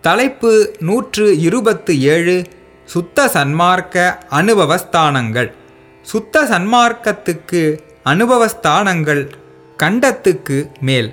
தலைப்பு நூற்று இருபத்து ஏழு சுத்த சன்மார்க்க அனுபவஸ்தானங்கள். சுத்த சன்மார்க்கத்துக்கு அனுபவஸ்தானங்கள் கண்டத்துக்கு மேல்.